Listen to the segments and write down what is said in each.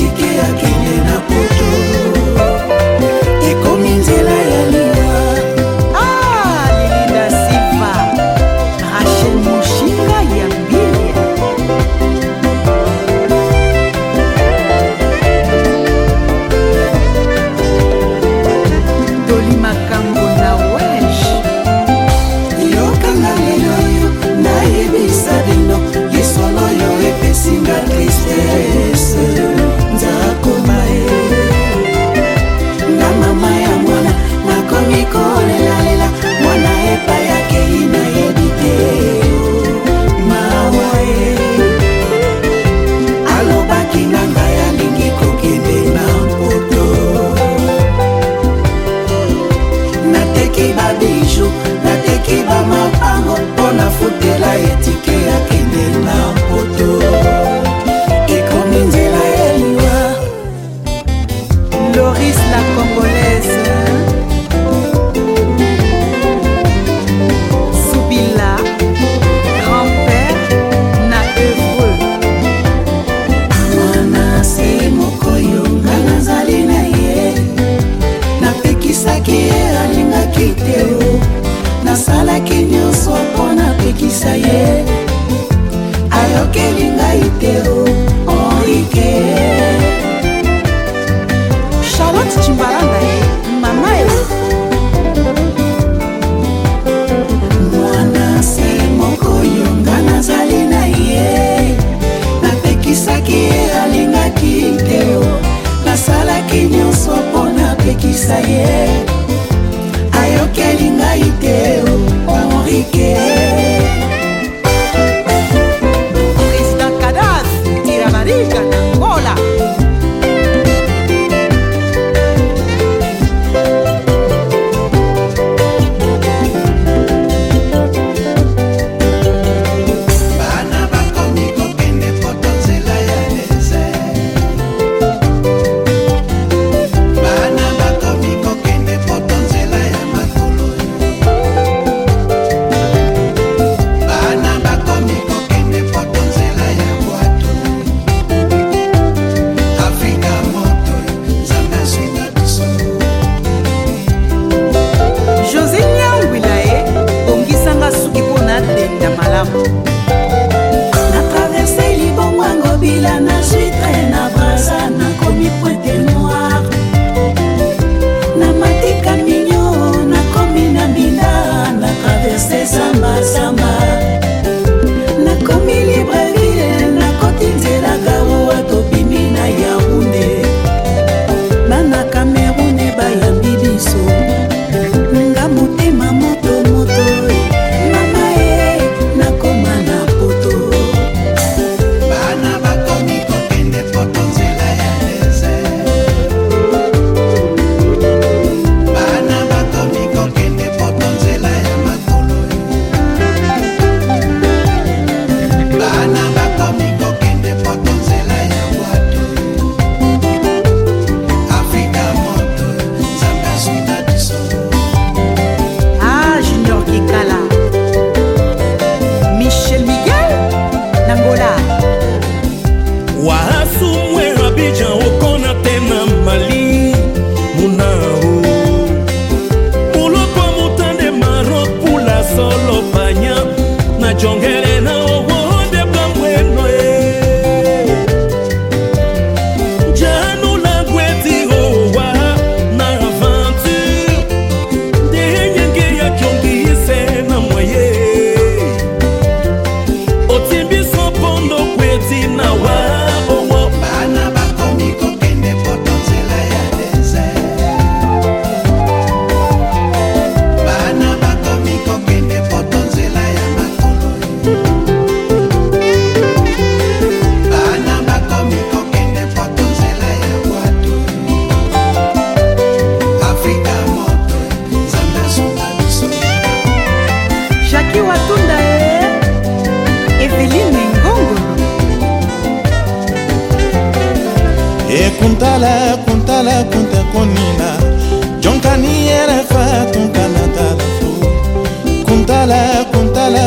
e que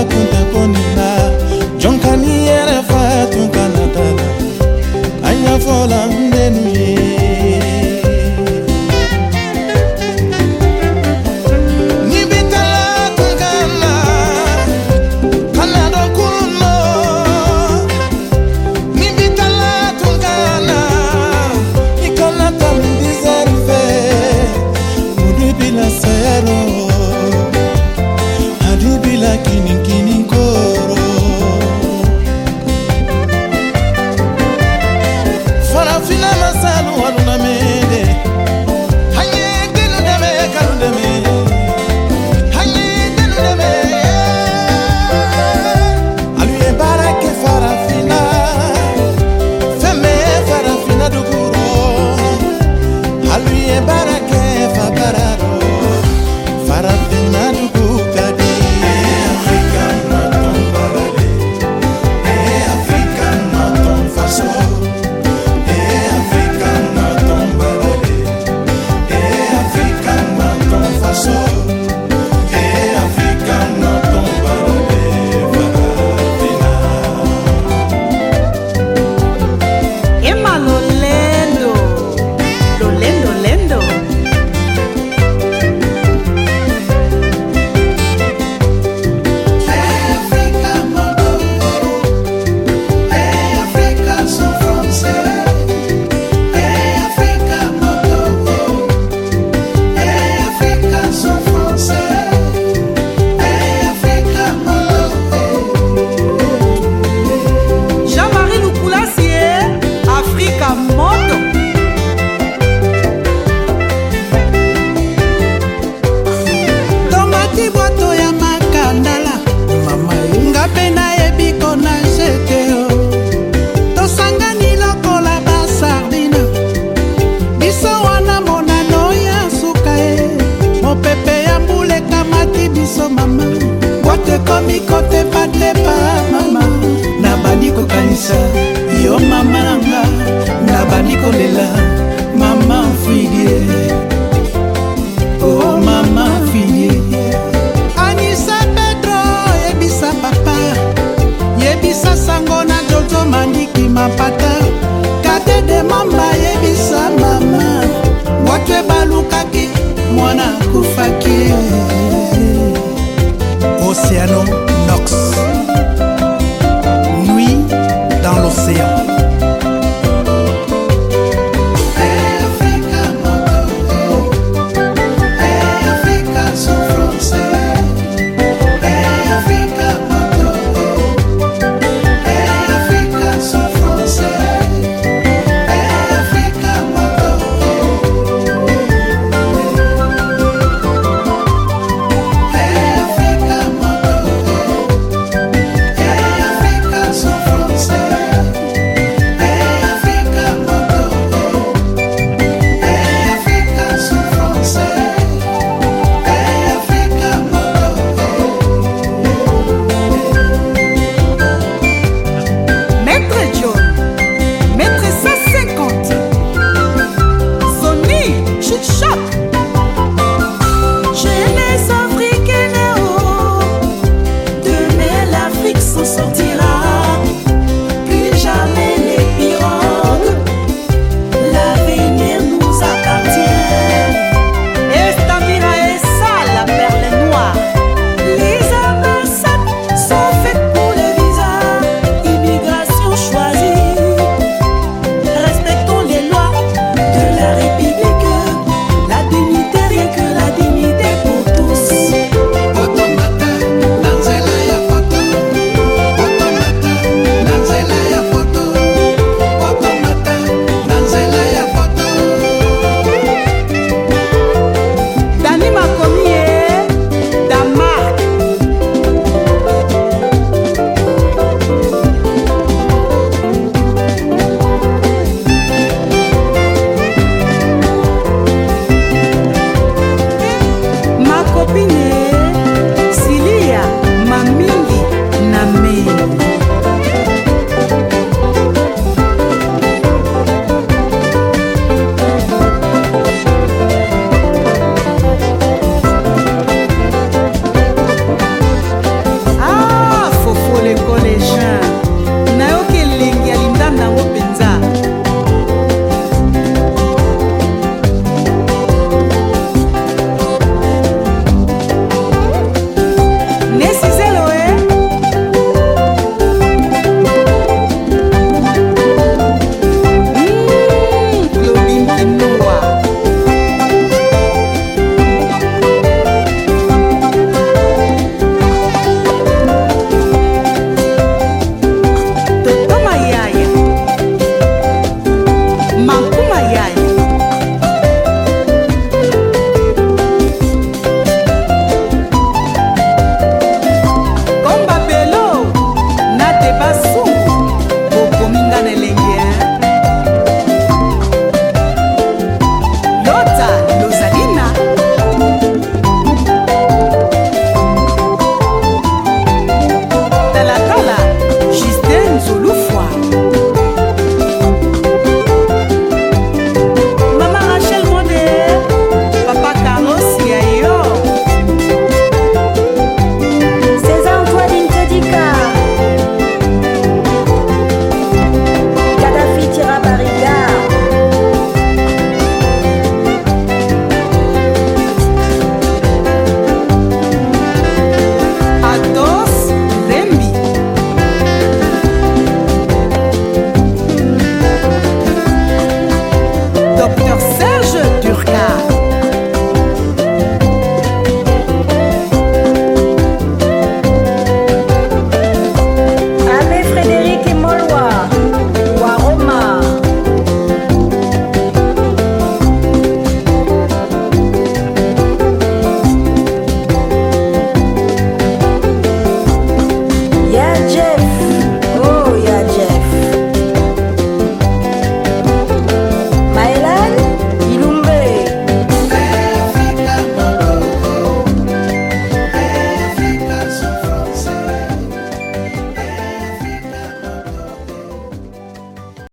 tunta ponina jonkani yɛrɛ you, tun kana ta la